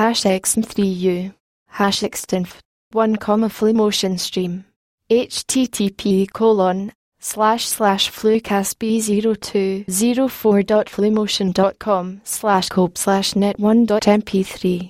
hash xm3u, hash extinf, 1 comma Flu Motion stream, http colon slash slash flucasb0204.flumotion.com slash cope slash net1.mp3